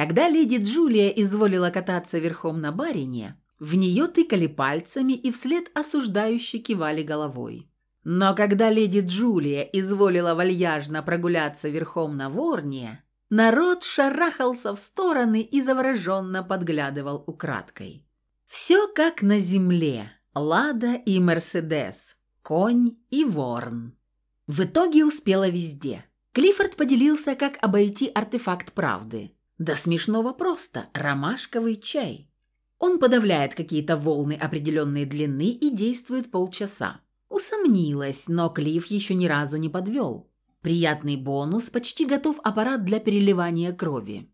Когда леди Джулия изволила кататься верхом на барине, в нее тыкали пальцами и вслед осуждающе кивали головой. Но когда леди Джулия изволила вальяжно прогуляться верхом на ворне, народ шарахался в стороны и завороженно подглядывал украдкой. Все как на земле. Лада и Мерседес, конь и ворн. В итоге успела везде. Клиффорд поделился, как обойти артефакт правды. Да смешного просто – ромашковый чай. Он подавляет какие-то волны определенной длины и действует полчаса. Усомнилась, но Клифф еще ни разу не подвел. Приятный бонус, почти готов аппарат для переливания крови.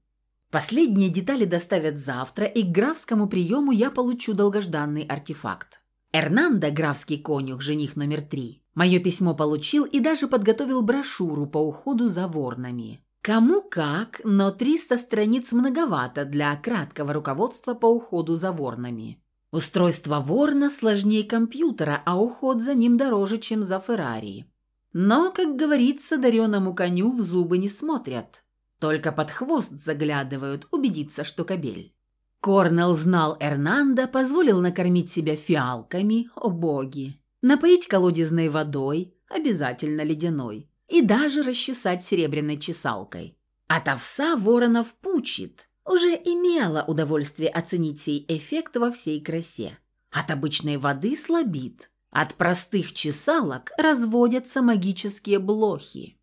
Последние детали доставят завтра, и к графскому приему я получу долгожданный артефакт. Эрнандо, графский конюх, жених номер три, мое письмо получил и даже подготовил брошюру по уходу за ворнами. Кому как, но 300 страниц многовато для краткого руководства по уходу за ворнами. Устройство ворна сложнее компьютера, а уход за ним дороже, чем за Феррари. Но, как говорится, дареному коню в зубы не смотрят. Только под хвост заглядывают, убедиться, что кобель. Корнелл знал Эрнанда, позволил накормить себя фиалками, о боги, напоить колодезной водой, обязательно ледяной, и даже расчесать серебряной чесалкой. От овса воронов пучит. Уже имела удовольствие оценить сей эффект во всей красе. От обычной воды слабит. От простых чесалок разводятся магические блохи.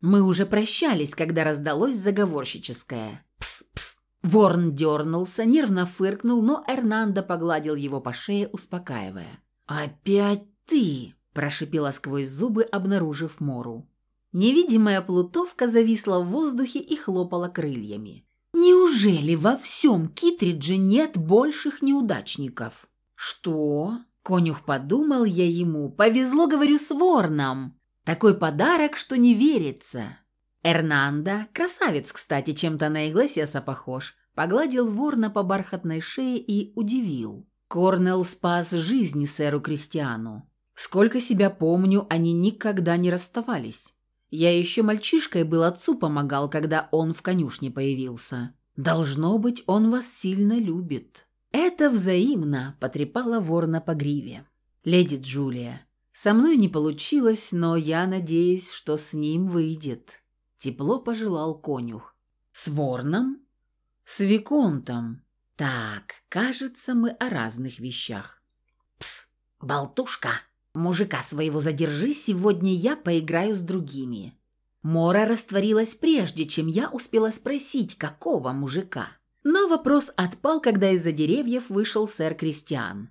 Мы уже прощались, когда раздалось заговорщическое «пс-пс». Ворн дернулся, нервно фыркнул, но Эрнандо погладил его по шее, успокаивая. «Опять ты!» – прошипела сквозь зубы, обнаружив Мору. Невидимая плутовка зависла в воздухе и хлопала крыльями. «Неужели во всем Китридже нет больших неудачников?» «Что?» – конюх подумал я ему. «Повезло, говорю, с ворном. Такой подарок, что не верится». Эрнанда, красавец, кстати, чем-то на Иглесиаса похож, погладил ворна по бархатной шее и удивил. Корнелл спас жизнь сэру Кристиану. Сколько себя помню, они никогда не расставались. Я еще мальчишкой был отцу помогал, когда он в конюшне появился. Должно быть, он вас сильно любит». «Это взаимно», — потрепала ворна по гриве. «Леди Джулия, со мной не получилось, но я надеюсь, что с ним выйдет». Тепло пожелал конюх. «С ворном?» «С виконтом». «Так, кажется, мы о разных вещах». «Пс, болтушка!» «Мужика своего задержи, сегодня я поиграю с другими». Мора растворилась прежде, чем я успела спросить, какого мужика. Но вопрос отпал, когда из-за деревьев вышел сэр Кристиан.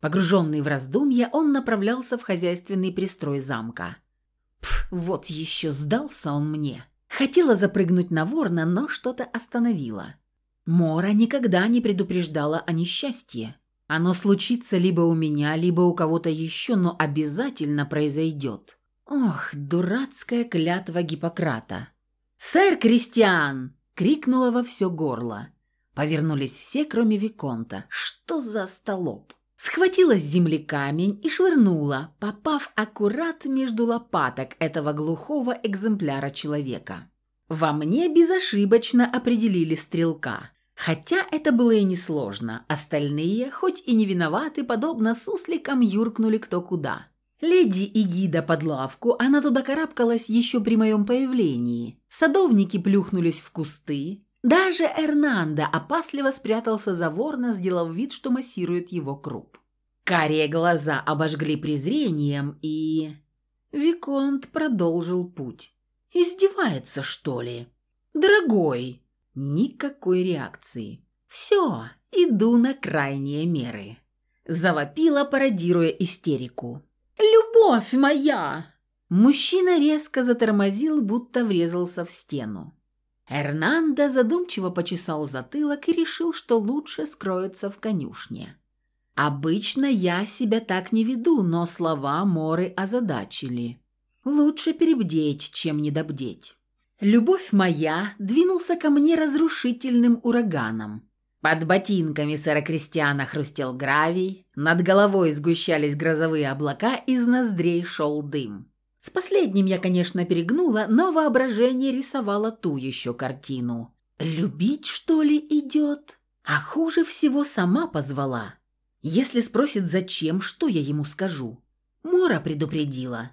Погруженный в раздумья, он направлялся в хозяйственный пристрой замка. Пф, вот еще сдался он мне. Хотела запрыгнуть на ворна, но что-то остановило. Мора никогда не предупреждала о несчастье. Оно случится либо у меня, либо у кого-то еще, но обязательно произойдет. Ох, дурацкая клятва Гиппократа. «Сэр Кристиан!» — крикнула во все горло. Повернулись все, кроме Виконта. Что за столоп? Схватила с земли камень и швырнула, попав аккурат между лопаток этого глухого экземпляра человека. Во мне безошибочно определили стрелка. Хотя это было и несложно. Остальные, хоть и не виноваты, подобно сусликам юркнули кто куда. Леди и гида под лавку, она туда карабкалась еще при моем появлении. Садовники плюхнулись в кусты. Даже Эрнандо опасливо спрятался за ворна, сделав вид, что массирует его круп. Карие глаза обожгли презрением, и... Виконт продолжил путь. «Издевается, что ли?» «Дорогой!» Никакой реакции. «Все, иду на крайние меры». Завопила, пародируя истерику. «Любовь моя!» Мужчина резко затормозил, будто врезался в стену. Эрнандо задумчиво почесал затылок и решил, что лучше скроется в конюшне. Обычно я себя так не веду, но слова Моры озадачили. Лучше перебдеть, чем недобдеть. Любовь моя двинулся ко мне разрушительным ураганом. Под ботинками сэра Кристиана хрустел гравий, над головой сгущались грозовые облака, из ноздрей шел дым. С последним я, конечно, перегнула, но воображение рисовало ту еще картину. Любить, что ли, идет? А хуже всего сама позвала. Если спросит, зачем, что я ему скажу? Мора предупредила.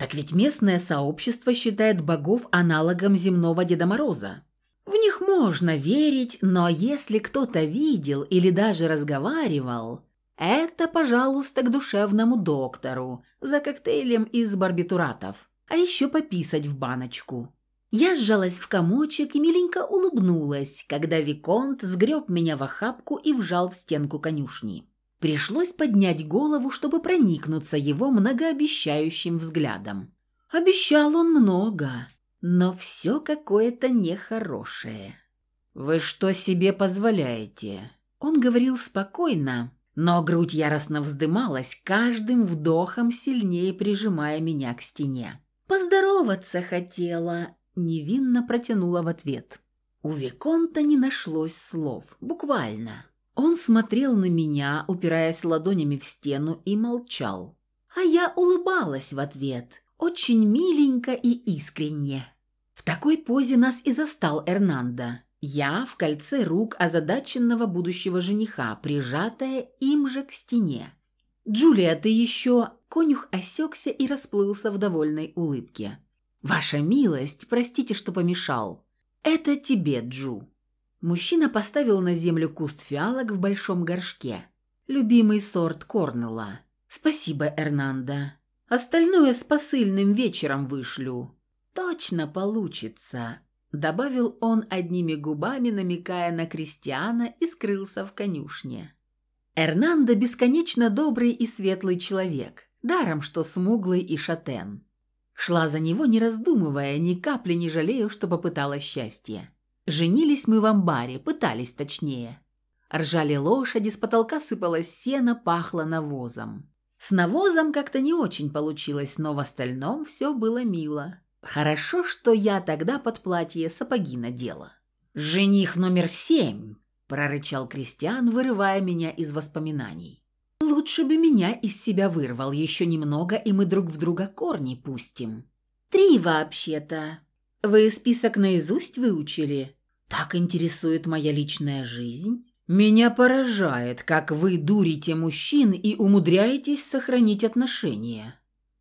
Так ведь местное сообщество считает богов аналогом земного Деда Мороза. В них можно верить, но если кто-то видел или даже разговаривал, это, пожалуйста, к душевному доктору за коктейлем из барбитуратов, а еще пописать в баночку. Я сжалась в комочек и миленько улыбнулась, когда Виконт сгреб меня в охапку и вжал в стенку конюшни. Пришлось поднять голову, чтобы проникнуться его многообещающим взглядом. Обещал он много, но все какое-то нехорошее. «Вы что себе позволяете?» Он говорил спокойно, но грудь яростно вздымалась, каждым вдохом сильнее прижимая меня к стене. «Поздороваться хотела», — невинно протянула в ответ. У Виконта не нашлось слов, буквально. Он смотрел на меня, упираясь ладонями в стену, и молчал. А я улыбалась в ответ, очень миленько и искренне. В такой позе нас и застал Эрнандо. Я в кольце рук озадаченного будущего жениха, прижатая им же к стене. «Джулия, ты еще...» Конюх осекся и расплылся в довольной улыбке. «Ваша милость, простите, что помешал. Это тебе, Джу». Мужчина поставил на землю куст фиалок в большом горшке. Любимый сорт Корнелла. «Спасибо, Эрнанда. Остальное с посыльным вечером вышлю». «Точно получится», — добавил он одними губами, намекая на Кристиана и скрылся в конюшне. Эрнандо бесконечно добрый и светлый человек, даром что смуглый и шатен. Шла за него, не раздумывая, ни капли не жалею, что попыталась счастье. Женились мы в амбаре, пытались точнее. Ржали лошади, с потолка сыпалось сено, пахло навозом. С навозом как-то не очень получилось, но в остальном все было мило. Хорошо, что я тогда под платье сапоги надела. «Жених номер семь», – прорычал Кристиан, вырывая меня из воспоминаний. «Лучше бы меня из себя вырвал еще немного, и мы друг в друга корни пустим». «Три вообще-то», вы список наизусть выучили? Так интересует моя личная жизнь? Меня поражает, как вы дурите мужчин и умудряетесь сохранить отношения.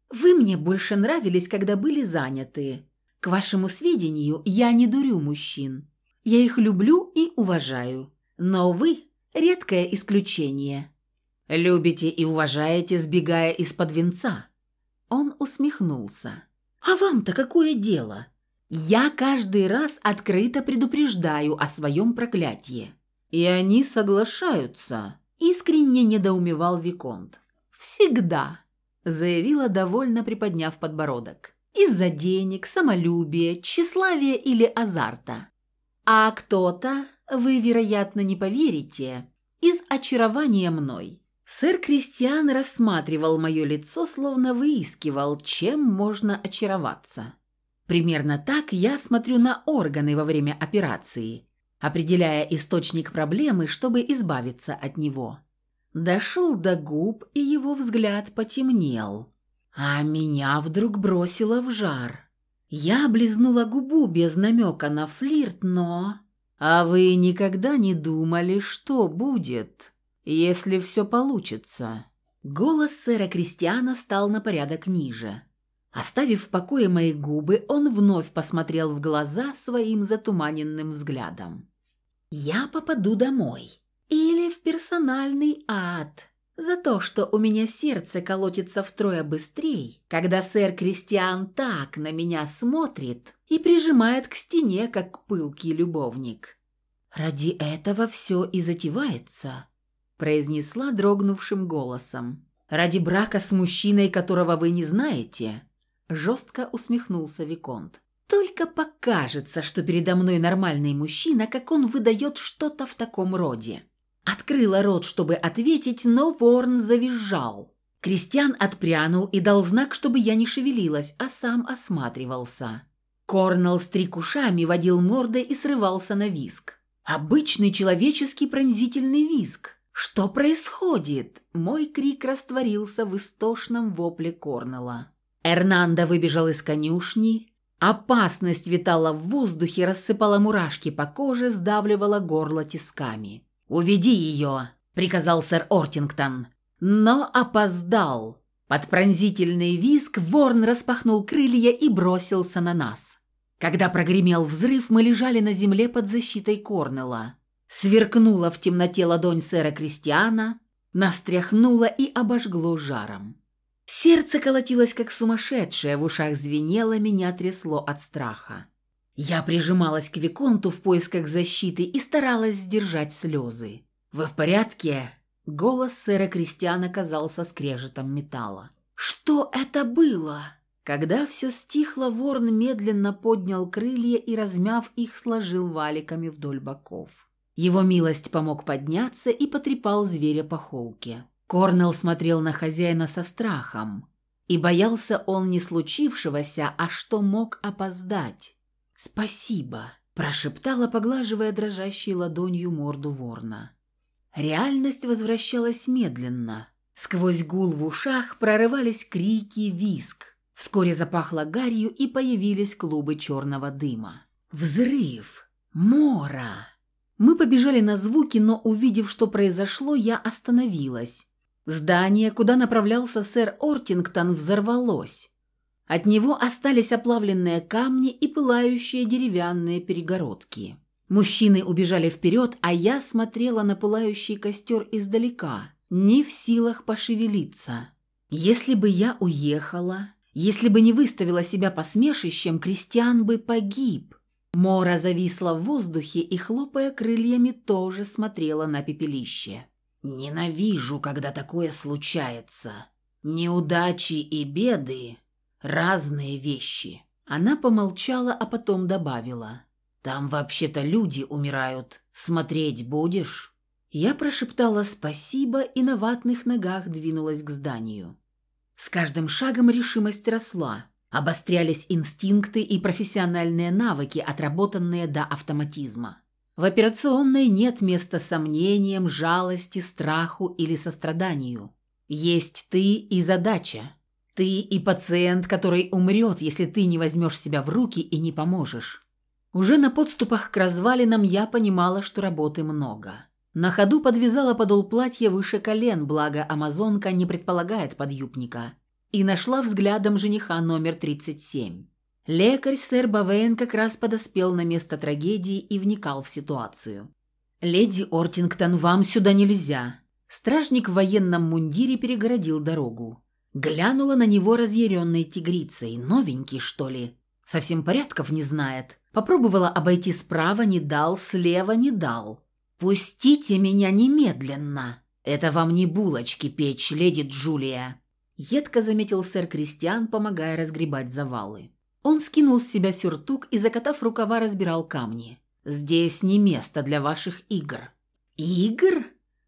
Вы мне больше нравились, когда были заняты. К вашему сведению, я не дурю мужчин. Я их люблю и уважаю. Но вы – редкое исключение. Любите и уважаете, сбегая из-под венца. Он усмехнулся. А вам-то какое дело? Я каждый раз открыто предупреждаю о своем проклятии. И они соглашаются, искренне недоумевал Виконт. Всегда, заявила довольно приподняв подбородок. Из-за денег, самолюбия, тщеславия или азарта. А кто-то, вы, вероятно, не поверите, из очарования мной. Сэр Кристиан рассматривал мое лицо, словно выискивал, чем можно очароваться. Примерно так я смотрю на органы во время операции, определяя источник проблемы, чтобы избавиться от него. Дошел до губ, и его взгляд потемнел. А меня вдруг бросило в жар. Я облизнула губу без намека на флирт, но... «А вы никогда не думали, что будет, если все получится?» Голос сэра Кристиана стал на порядок ниже. Оставив в покое мои губы, он вновь посмотрел в глаза своим затуманенным взглядом. «Я попаду домой. Или в персональный ад. За то, что у меня сердце колотится втрое быстрее, когда сэр Кристиан так на меня смотрит и прижимает к стене, как пылкий любовник. Ради этого все и затевается», – произнесла дрогнувшим голосом. «Ради брака с мужчиной, которого вы не знаете». Жестко усмехнулся Виконт. «Только покажется, что передо мной нормальный мужчина, как он выдает что-то в таком роде». Открыла рот, чтобы ответить, но ворн завизжал. Кристиан отпрянул и дал знак, чтобы я не шевелилась, а сам осматривался. Корнелл с трикушами водил мордой и срывался на виск. Обычный человеческий пронзительный виск. «Что происходит?» Мой крик растворился в истошном вопле Корнелла. Эрнандо выбежал из конюшни, Опасность витала в воздухе, рассыпала мурашки по коже, сдавливала горло тисками. «Уведи ее!» – приказал сэр Ортингтон. Но опоздал. Под пронзительный визг ворн распахнул крылья и бросился на нас. Когда прогремел взрыв, мы лежали на земле под защитой Корнела. Сверкнула в темноте ладонь сэра Кристиана, настряхнула и обожгло жаром. Сердце колотилось, как сумасшедшее, в ушах звенело, меня трясло от страха. Я прижималась к Виконту в поисках защиты и старалась сдержать слезы. «Вы в порядке?» Голос сэра Кристиана казался скрежетом металла. «Что это было?» Когда все стихло, ворон медленно поднял крылья и, размяв их, сложил валиками вдоль боков. Его милость помог подняться и потрепал зверя по холке. Корнел смотрел на хозяина со страхом. И боялся он не случившегося, а что мог опоздать. «Спасибо», – прошептала, поглаживая дрожащей ладонью морду ворна. Реальность возвращалась медленно. Сквозь гул в ушах прорывались крики, виск. Вскоре запахло гарью и появились клубы черного дыма. Взрыв! Мора! Мы побежали на звуки, но, увидев, что произошло, я остановилась. Здание, куда направлялся сэр Ортингтон, взорвалось. От него остались оплавленные камни и пылающие деревянные перегородки. Мужчины убежали вперед, а я смотрела на пылающий костер издалека, не в силах пошевелиться. Если бы я уехала, если бы не выставила себя посмешищем, крестьян бы погиб. Мора зависла в воздухе и, хлопая крыльями, тоже смотрела на пепелище. «Ненавижу, когда такое случается. Неудачи и беды – разные вещи». Она помолчала, а потом добавила. «Там вообще-то люди умирают. Смотреть будешь?» Я прошептала спасибо и на ватных ногах двинулась к зданию. С каждым шагом решимость росла. Обострялись инстинкты и профессиональные навыки, отработанные до автоматизма. В операционной нет места сомнениям, жалости, страху или состраданию. Есть ты и задача. Ты и пациент, который умрет, если ты не возьмешь себя в руки и не поможешь. Уже на подступах к развалинам я понимала, что работы много. На ходу подвязала подол платья выше колен, благо амазонка не предполагает подъюбника, и нашла взглядом жениха номер 37. Лекарь сэр Бавейн как раз подоспел на место трагедии и вникал в ситуацию. «Леди Ортингтон, вам сюда нельзя». Стражник в военном мундире перегородил дорогу. Глянула на него разъяренной тигрицей. Новенький, что ли? Совсем порядков не знает. Попробовала обойти справа, не дал, слева не дал. «Пустите меня немедленно! Это вам не булочки печь, леди Джулия!» Едко заметил сэр Кристиан, помогая разгребать завалы. Он скинул с себя сюртук и, закатав рукава, разбирал камни. «Здесь не место для ваших игр». «Игр?»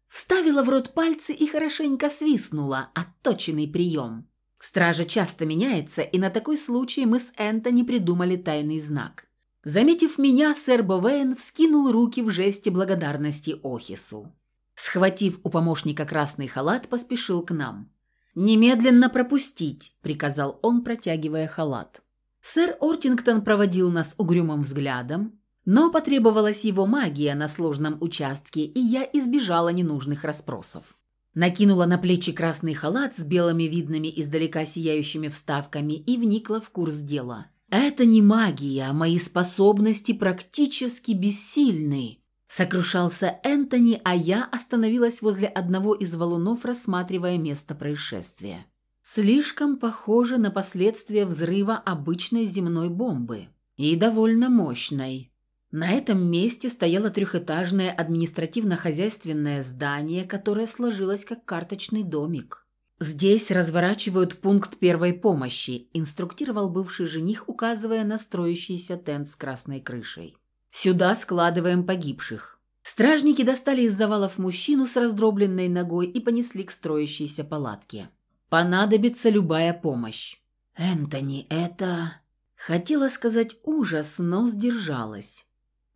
Вставила в рот пальцы и хорошенько свистнула. Отточенный прием. Стража часто меняется, и на такой случай мы с Энтони придумали тайный знак. Заметив меня, сэр Бовейн вскинул руки в жесте благодарности Охису. Схватив у помощника красный халат, поспешил к нам. «Немедленно пропустить», – приказал он, протягивая халат. Сэр Ортингтон проводил нас угрюмым взглядом, но потребовалась его магия на сложном участке, и я избежала ненужных расспросов. Накинула на плечи красный халат с белыми видными издалека сияющими вставками и вникла в курс дела – «Это не магия, мои способности практически бессильны», – сокрушался Энтони, а я остановилась возле одного из валунов, рассматривая место происшествия. Слишком похоже на последствия взрыва обычной земной бомбы. И довольно мощной. На этом месте стояло трехэтажное административно-хозяйственное здание, которое сложилось как карточный домик. «Здесь разворачивают пункт первой помощи», – инструктировал бывший жених, указывая на строящийся тент с красной крышей. «Сюда складываем погибших». Стражники достали из завалов мужчину с раздробленной ногой и понесли к строящейся палатке. «Понадобится любая помощь». «Энтони, это...» Хотела сказать ужас, но сдержалась.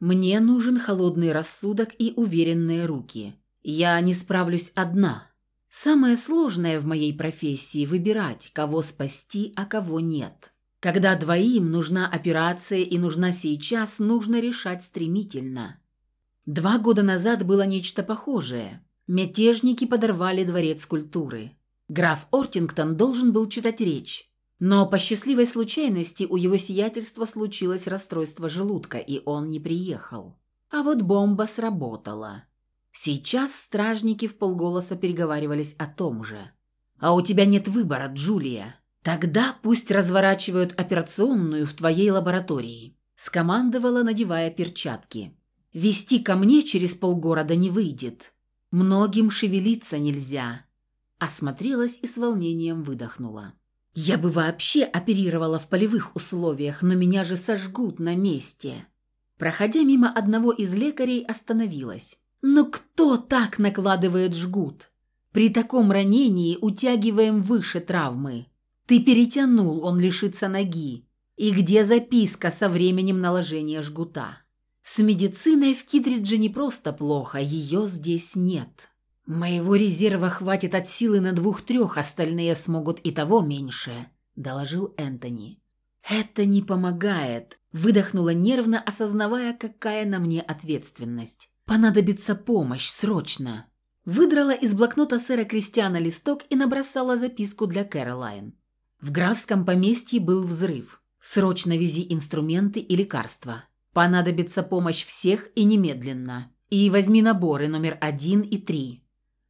«Мне нужен холодный рассудок и уверенные руки. Я не справлюсь одна». Самое сложное в моей профессии – выбирать, кого спасти, а кого нет. Когда двоим нужна операция и нужна сейчас, нужно решать стремительно. Два года назад было нечто похожее. Мятежники подорвали дворец культуры. Граф Ортингтон должен был читать речь. Но по счастливой случайности у его сиятельства случилось расстройство желудка, и он не приехал. А вот бомба сработала. Сейчас стражники в полголоса переговаривались о том же. «А у тебя нет выбора, Джулия. Тогда пусть разворачивают операционную в твоей лаборатории», скомандовала, надевая перчатки. Вести ко мне через полгорода не выйдет. Многим шевелиться нельзя. Осмотрелась и с волнением выдохнула. Я бы вообще оперировала в полевых условиях, но меня же сожгут на месте. Проходя мимо одного из лекарей, остановилась. Но кто так накладывает жгут? При таком ранении утягиваем выше травмы. Ты перетянул, он лишится ноги. И где записка со временем наложения жгута? С медициной в Кидридже не просто плохо, ее здесь нет. Моего резерва хватит от силы на двух-трех, остальные смогут и того меньше», – доложил Энтони. «Это не помогает», – выдохнула нервно, осознавая, какая на мне ответственность. «Понадобится помощь, срочно». Выдрала из блокнота сэра Кристиана листок и набросала записку для Кэролайн. В графском поместье был взрыв. Срочно вези инструменты и лекарства. Понадобится помощь всех и немедленно. И возьми наборы номер один и три.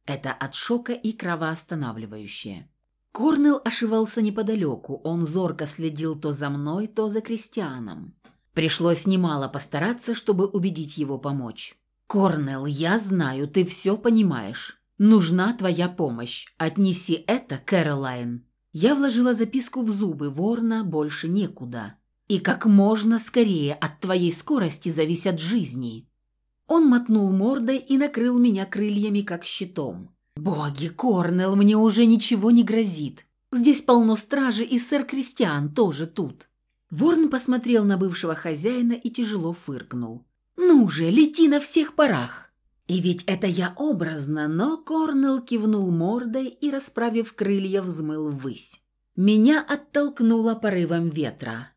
Это от шока и кровоостанавливающее. Корнел ошивался неподалеку. Он зорко следил то за мной, то за Кристианом. Пришлось немало постараться, чтобы убедить его помочь. «Корнел, я знаю, ты все понимаешь. Нужна твоя помощь. Отнеси это, Кэролайн». Я вложила записку в зубы Ворна, больше некуда и как можно скорее от твоей скорости зависят жизни». Он мотнул мордой и накрыл меня крыльями, как щитом. «Боги, Корнел, мне уже ничего не грозит. Здесь полно стражи, и сэр Кристиан тоже тут». Ворн посмотрел на бывшего хозяина и тяжело фыркнул. «Ну же, лети на всех парах!» И ведь это я образно, но Корнел кивнул мордой и, расправив крылья, взмыл ввысь. Меня оттолкнуло порывом ветра.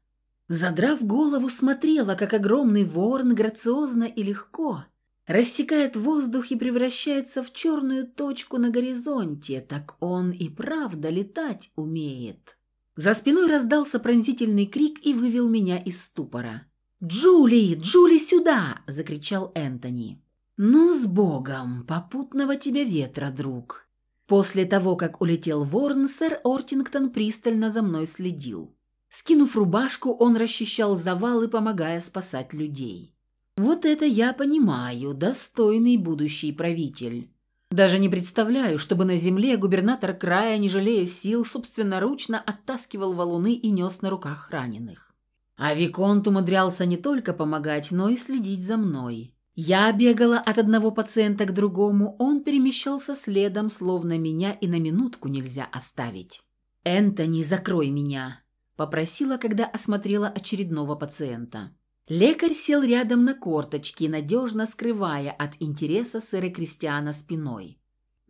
Задрав голову, смотрела, как огромный ворон грациозно и легко рассекает воздух и превращается в черную точку на горизонте. Так он и правда летать умеет. За спиной раздался пронзительный крик и вывел меня из ступора. «Джули! Джули, сюда!» – закричал Энтони. «Ну, с Богом! Попутного тебе ветра, друг!» После того, как улетел ворон, сэр Ортингтон пристально за мной следил. Скинув рубашку, он расчищал завалы, помогая спасать людей. Вот это я понимаю, достойный будущий правитель. Даже не представляю, чтобы на земле губернатор края, не жалея сил, собственноручно оттаскивал валуны и нес на руках раненых. А Виконт умудрялся не только помогать, но и следить за мной. Я бегала от одного пациента к другому, он перемещался следом, словно меня и на минутку нельзя оставить. «Энтони, закрой меня!» Попросила, когда осмотрела очередного пациента. Лекарь сел рядом на корточки, надежно скрывая от интереса сэра Кристиана спиной.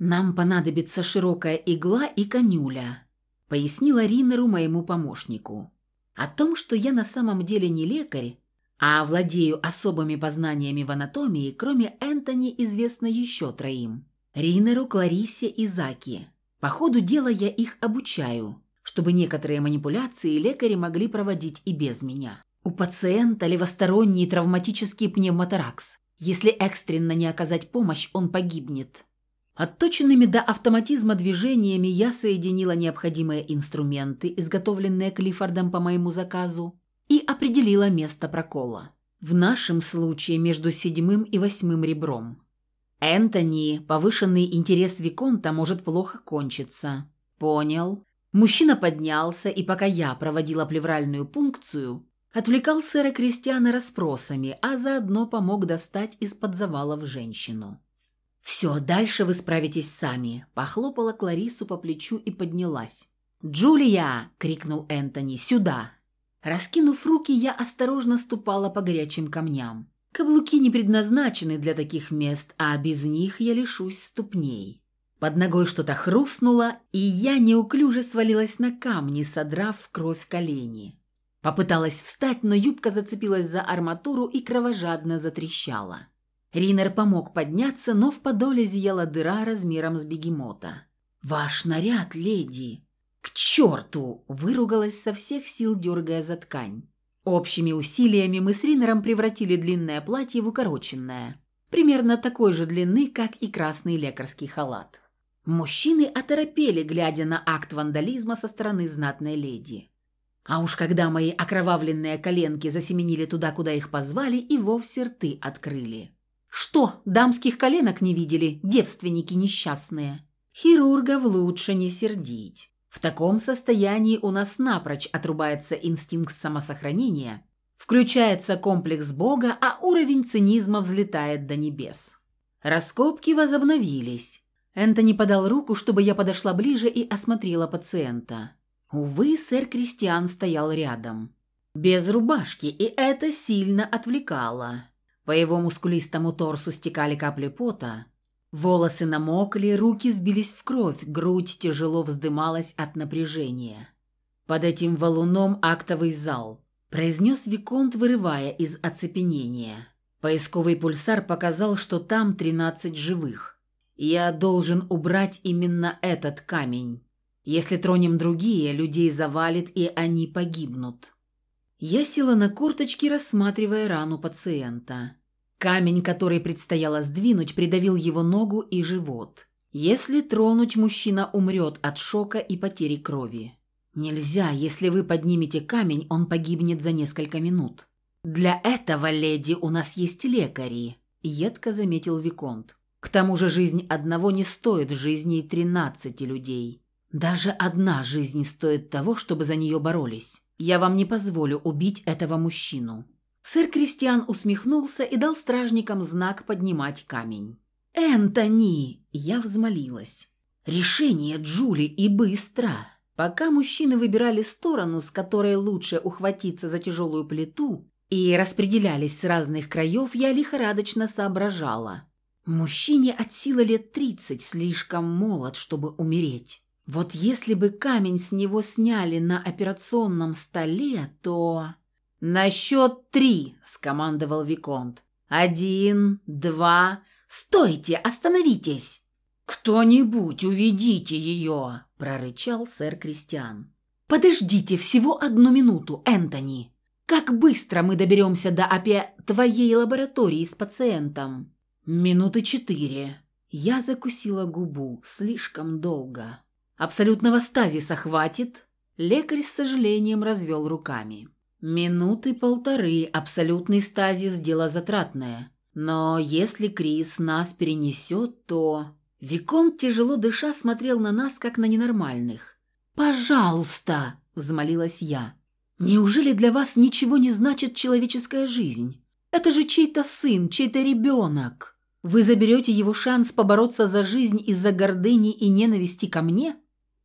«Нам понадобится широкая игла и конюля», — пояснила Ринеру моему помощнику. О том, что я на самом деле не лекарь, а владею особыми познаниями в анатомии, кроме Энтони, известно еще троим. Ринеру, Кларисе и Заки. По ходу дела я их обучаю, чтобы некоторые манипуляции лекари могли проводить и без меня. У пациента левосторонний травматический пневмоторакс. Если экстренно не оказать помощь, он погибнет. Отточенными до автоматизма движениями я соединила необходимые инструменты, изготовленные Клиффордом по моему заказу, и определила место прокола. В нашем случае между седьмым и восьмым ребром. Энтони, повышенный интерес Виконта может плохо кончиться. Понял. Мужчина поднялся, и пока я проводила плевральную пункцию, отвлекал сэра Кристиана расспросами, а заодно помог достать из-под завалов женщину. «Все, дальше вы справитесь сами», – похлопала Кларису по плечу и поднялась. «Джулия!» – крикнул Энтони. «Сюда!» Раскинув руки, я осторожно ступала по горячим камням. Каблуки не предназначены для таких мест, а без них я лишусь ступней. Под ногой что-то хрустнуло, и я неуклюже свалилась на камни, содрав в кровь колени. Попыталась встать, но юбка зацепилась за арматуру и кровожадно затрещала. Ринер помог подняться, но в подоле зияла дыра размером с бегемота. «Ваш наряд, леди!» «К черту!» – выругалась со всех сил, дергая за ткань. Общими усилиями мы с Ринером превратили длинное платье в укороченное, примерно такой же длины, как и красный лекарский халат. Мужчины оторопели, глядя на акт вандализма со стороны знатной леди. А уж когда мои окровавленные коленки засеменили туда, куда их позвали, и вовсе рты открыли. «Что, дамских коленок не видели, девственники несчастные?» Хирургов лучше не сердить. В таком состоянии у нас напрочь отрубается инстинкт самосохранения, включается комплекс Бога, а уровень цинизма взлетает до небес. Раскопки возобновились. Энтони подал руку, чтобы я подошла ближе и осмотрела пациента. Увы, сэр Кристиан стоял рядом. Без рубашки, и это сильно отвлекало. По его мускулистому торсу стекали капли пота, Волосы намокли, руки сбились в кровь, грудь тяжело вздымалась от напряжения. «Под этим валуном актовый зал», – произнес Виконт, вырывая из оцепенения. Поисковый пульсар показал, что там 13 живых. «Я должен убрать именно этот камень. Если тронем другие, людей завалит, и они погибнут». Я села на корточки, рассматривая рану пациента. Камень, который предстояло сдвинуть, придавил его ногу и живот. Если тронуть, мужчина умрет от шока и потери крови. Нельзя, если вы поднимете камень, он погибнет за несколько минут. Для этого, леди, у нас есть лекари, едко заметил Виконт. К тому же жизнь одного не стоит жизни тринадцати людей. Даже одна жизнь стоит того, чтобы за нее боролись. Я вам не позволю убить этого мужчину. Сэр Кристиан усмехнулся и дал стражникам знак поднимать камень. «Энтони!» – я взмолилась. «Решение Джули и быстро!» Пока мужчины выбирали сторону, с которой лучше ухватиться за тяжелую плиту, и распределялись с разных краев, я лихорадочно соображала. Мужчине от силы лет тридцать слишком молод, чтобы умереть. Вот если бы камень с него сняли на операционном столе, то... «На счет три!» – скомандовал Виконт. «Один, два...» «Стойте! Остановитесь!» «Кто-нибудь уведите ее!» – прорычал сэр Кристиан. «Подождите всего одну минуту, Энтони. Как быстро мы доберемся до опе твоей лаборатории с пациентом?» «Минуты четыре». Я закусила губу слишком долго. «Абсолютного стазиса хватит?» Лекарь с сожалением развел руками. Минуты полторы, абсолютный стазис – дело затратное. Но если Крис нас перенесет, то... Виконт, тяжело дыша, смотрел на нас, как на ненормальных. «Пожалуйста!» – взмолилась я. «Неужели для вас ничего не значит человеческая жизнь? Это же чей-то сын, чей-то ребенок. Вы заберете его шанс побороться за жизнь из-за гордыни и ненависти ко мне?»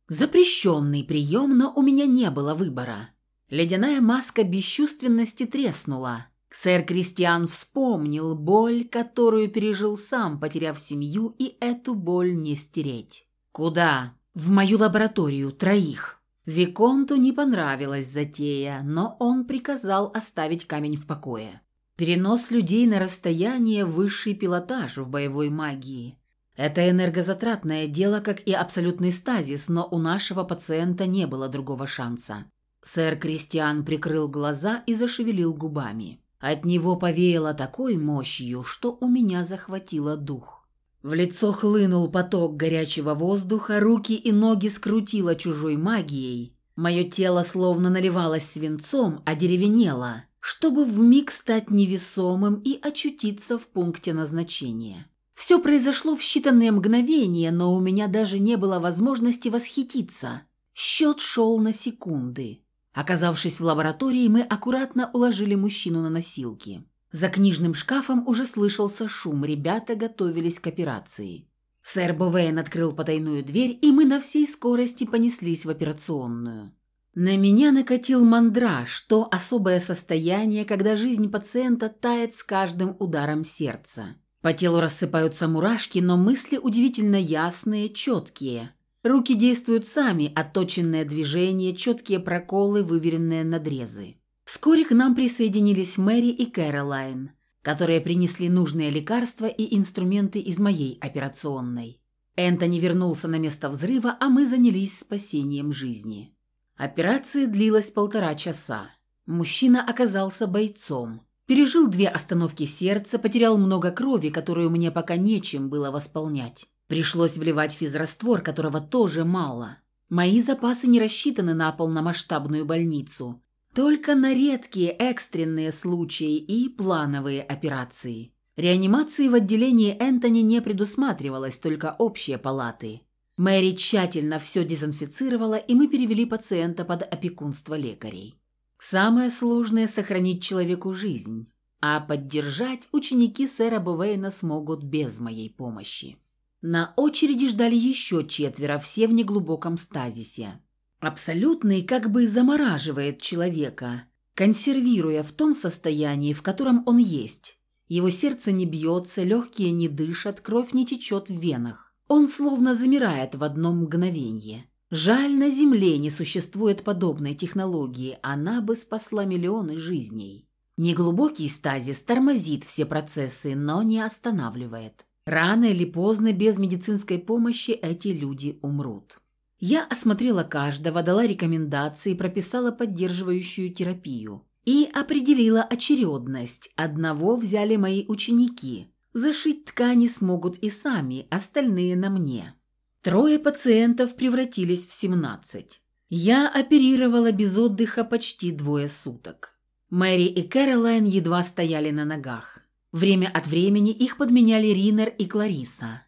Запрещенный прием, но у меня не было выбора. Ледяная маска бесчувственности треснула. Сэр Кристиан вспомнил боль, которую пережил сам, потеряв семью, и эту боль не стереть. «Куда?» «В мою лабораторию, троих». Виконту не понравилась затея, но он приказал оставить камень в покое. Перенос людей на расстояние – высший пилотаж в боевой магии. Это энергозатратное дело, как и абсолютный стазис, но у нашего пациента не было другого шанса. Сэр Кристиан прикрыл глаза и зашевелил губами. От него повеяло такой мощью, что у меня захватило дух. В лицо хлынул поток горячего воздуха, руки и ноги скрутило чужой магией. Мое тело словно наливалось свинцом, а деревенело, чтобы вмиг стать невесомым и очутиться в пункте назначения. Все произошло в считанные мгновения, но у меня даже не было возможности восхититься. Счет шел на секунды. Оказавшись в лаборатории, мы аккуратно уложили мужчину на носилки. За книжным шкафом уже слышался шум, ребята готовились к операции. Сэр Бовейн открыл потайную дверь, и мы на всей скорости понеслись в операционную. На меня накатил мандраж, то особое состояние, когда жизнь пациента тает с каждым ударом сердца. По телу рассыпаются мурашки, но мысли удивительно ясные, четкие. Руки действуют сами, отточенное движение, четкие проколы, выверенные надрезы. Вскоре к нам присоединились Мэри и Кэролайн, которые принесли нужные лекарства и инструменты из моей операционной. Энтони вернулся на место взрыва, а мы занялись спасением жизни. Операция длилась полтора часа. Мужчина оказался бойцом. Пережил две остановки сердца, потерял много крови, которую мне пока нечем было восполнять. Пришлось вливать физраствор, которого тоже мало. Мои запасы не рассчитаны на полномасштабную больницу, только на редкие экстренные случаи и плановые операции. Реанимации в отделении Энтони не предусматривалось, только общие палаты. Мэри тщательно все дезинфицировала, и мы перевели пациента под опекунство лекарей. Самое сложное – сохранить человеку жизнь, а поддержать ученики сэра Бувейна смогут без моей помощи. На очереди ждали еще четверо, все в неглубоком стазисе. Абсолютный как бы замораживает человека, консервируя в том состоянии, в котором он есть. Его сердце не бьется, легкие не дышат, кровь не течет в венах. Он словно замирает в одно мгновение. Жаль, на Земле не существует подобной технологии, она бы спасла миллионы жизней. Неглубокий стазис тормозит все процессы, но не останавливает. Рано или поздно без медицинской помощи эти люди умрут. Я осмотрела каждого, дала рекомендации, прописала поддерживающую терапию и определила очередность. Одного взяли мои ученики. Зашить ткани смогут и сами, остальные на мне. Трое пациентов превратились в 17. Я оперировала без отдыха почти двое суток. Мэри и Кэролайн едва стояли на ногах. Время от времени их подменяли Ринер и Клариса.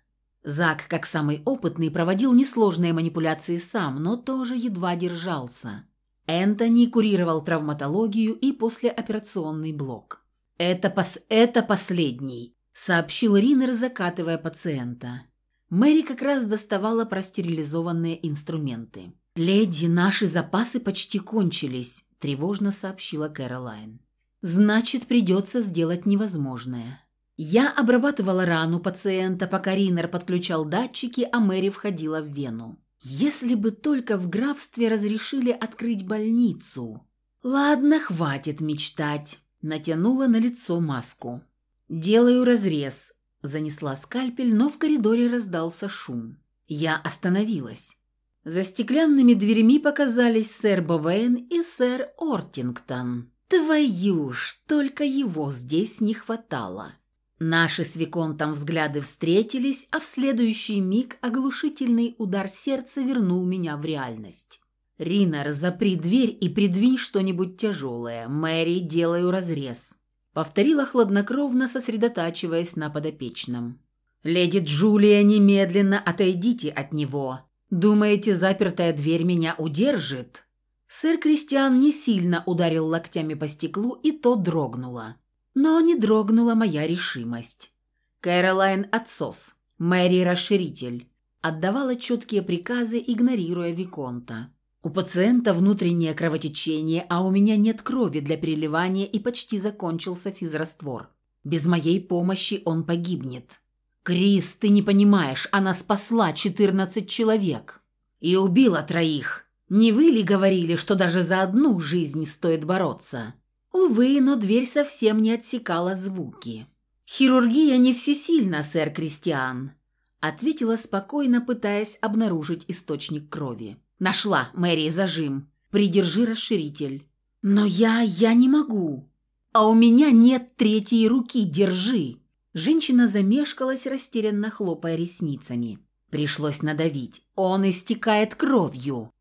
Зак, как самый опытный, проводил несложные манипуляции сам, но тоже едва держался. Энтони курировал травматологию и послеоперационный блок. «Это, пос это последний», – сообщил Ринер, закатывая пациента. Мэри как раз доставала простерилизованные инструменты. «Леди, наши запасы почти кончились», – тревожно сообщила Кэролайн. «Значит, придется сделать невозможное». Я обрабатывала рану пациента, пока Ринер подключал датчики, а Мэри входила в вену. Если бы только в графстве разрешили открыть больницу. Ладно, хватит мечтать. Натянула на лицо маску. Делаю разрез. Занесла скальпель, но в коридоре раздался шум. Я остановилась. За стеклянными дверьми показались сэр Бовейн и сэр Ортингтон. Твою ж, только его здесь не хватало. Наши с Виконтом взгляды встретились, а в следующий миг оглушительный удар сердца вернул меня в реальность. «Ринар, запри дверь и придвинь что-нибудь тяжелое. Мэри, делаю разрез», — повторила хладнокровно, сосредотачиваясь на подопечном. «Леди Джулия, немедленно отойдите от него. Думаете, запертая дверь меня удержит?» Сэр Кристиан не сильно ударил локтями по стеклу, и то дрогнуло. Но не дрогнула моя решимость. Кэролайн – отсос, Мэри – расширитель. Отдавала четкие приказы, игнорируя Виконта. У пациента внутреннее кровотечение, а у меня нет крови для переливания и почти закончился физраствор. Без моей помощи он погибнет. «Крис, ты не понимаешь, она спасла 14 человек и убила троих. Не вы ли говорили, что даже за одну жизнь стоит бороться?» Увы, но дверь совсем не отсекала звуки. «Хирургия не всесильна, сэр Кристиан», — ответила спокойно, пытаясь обнаружить источник крови. «Нашла, Мэри, зажим. Придержи расширитель». «Но я... я не могу». «А у меня нет третьей руки, держи». Женщина замешкалась, растерянно хлопая ресницами. Пришлось надавить. Он истекает кровью.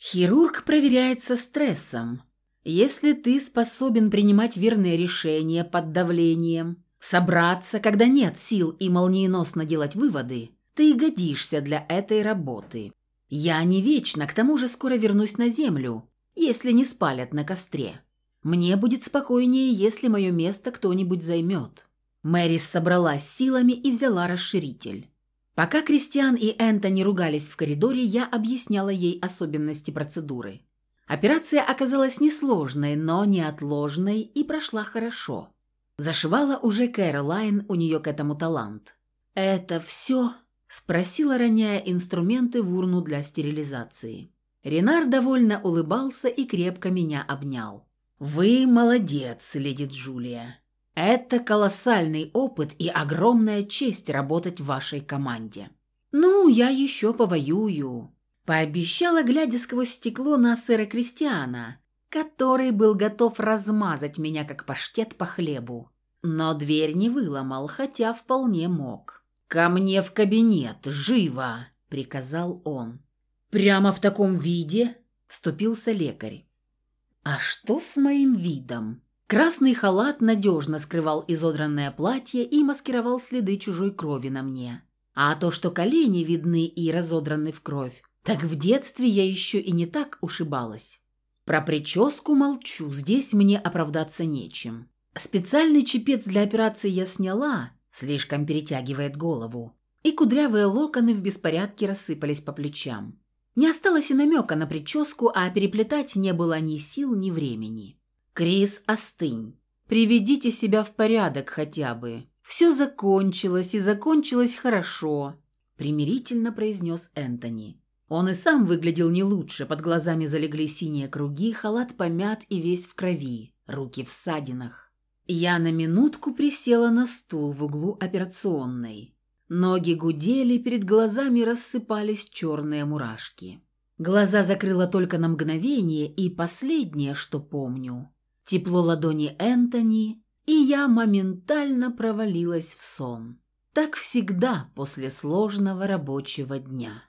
Хирург проверяется стрессом. Если ты способен принимать верные решения под давлением, собраться, когда нет сил и молниеносно делать выводы, ты годишься для этой работы. Я не вечно, к тому же скоро вернусь на землю, если не спалят на костре. Мне будет спокойнее, если мое место кто-нибудь займет». Мэрис собралась силами и взяла расширитель. Пока Кристиан и Энтони ругались в коридоре, я объясняла ей особенности процедуры. Операция оказалась несложной, но неотложной и прошла хорошо. Зашивала уже Кэролайн, у нее к этому талант. «Это все?» – спросила, роняя инструменты в урну для стерилизации. Ренар довольно улыбался и крепко меня обнял. «Вы молодец, леди Джулия. Это колоссальный опыт и огромная честь работать в вашей команде». «Ну, я еще повоюю», – пообещала, глядя сквозь стекло на сэра Кристиана, который был готов размазать меня, как паштет по хлебу. Но дверь не выломал, хотя вполне мог. «Ко мне в кабинет, живо!» – приказал он. «Прямо в таком виде?» – вступился лекарь. «А что с моим видом?» Красный халат надежно скрывал изодранное платье и маскировал следы чужой крови на мне. А то, что колени видны и разодраны в кровь, так в детстве я еще и не так ушибалась. Про прическу молчу, здесь мне оправдаться нечем. Специальный чепец для операции я сняла, слишком перетягивает голову, и кудрявые локоны в беспорядке рассыпались по плечам. Не осталось и намека на прическу, а переплетать не было ни сил, ни времени. «Крис, остынь. Приведите себя в порядок хотя бы. Все закончилось, и закончилось хорошо», – примирительно произнес Энтони. Он и сам выглядел не лучше, под глазами залегли синие круги, халат помят и весь в крови, руки в ссадинах. Я на минутку присела на стул в углу операционной. Ноги гудели, перед глазами рассыпались черные мурашки. Глаза закрыла только на мгновение, и последнее, что помню, тепло ладони Энтони, и я моментально провалилась в сон. Так всегда после сложного рабочего дня.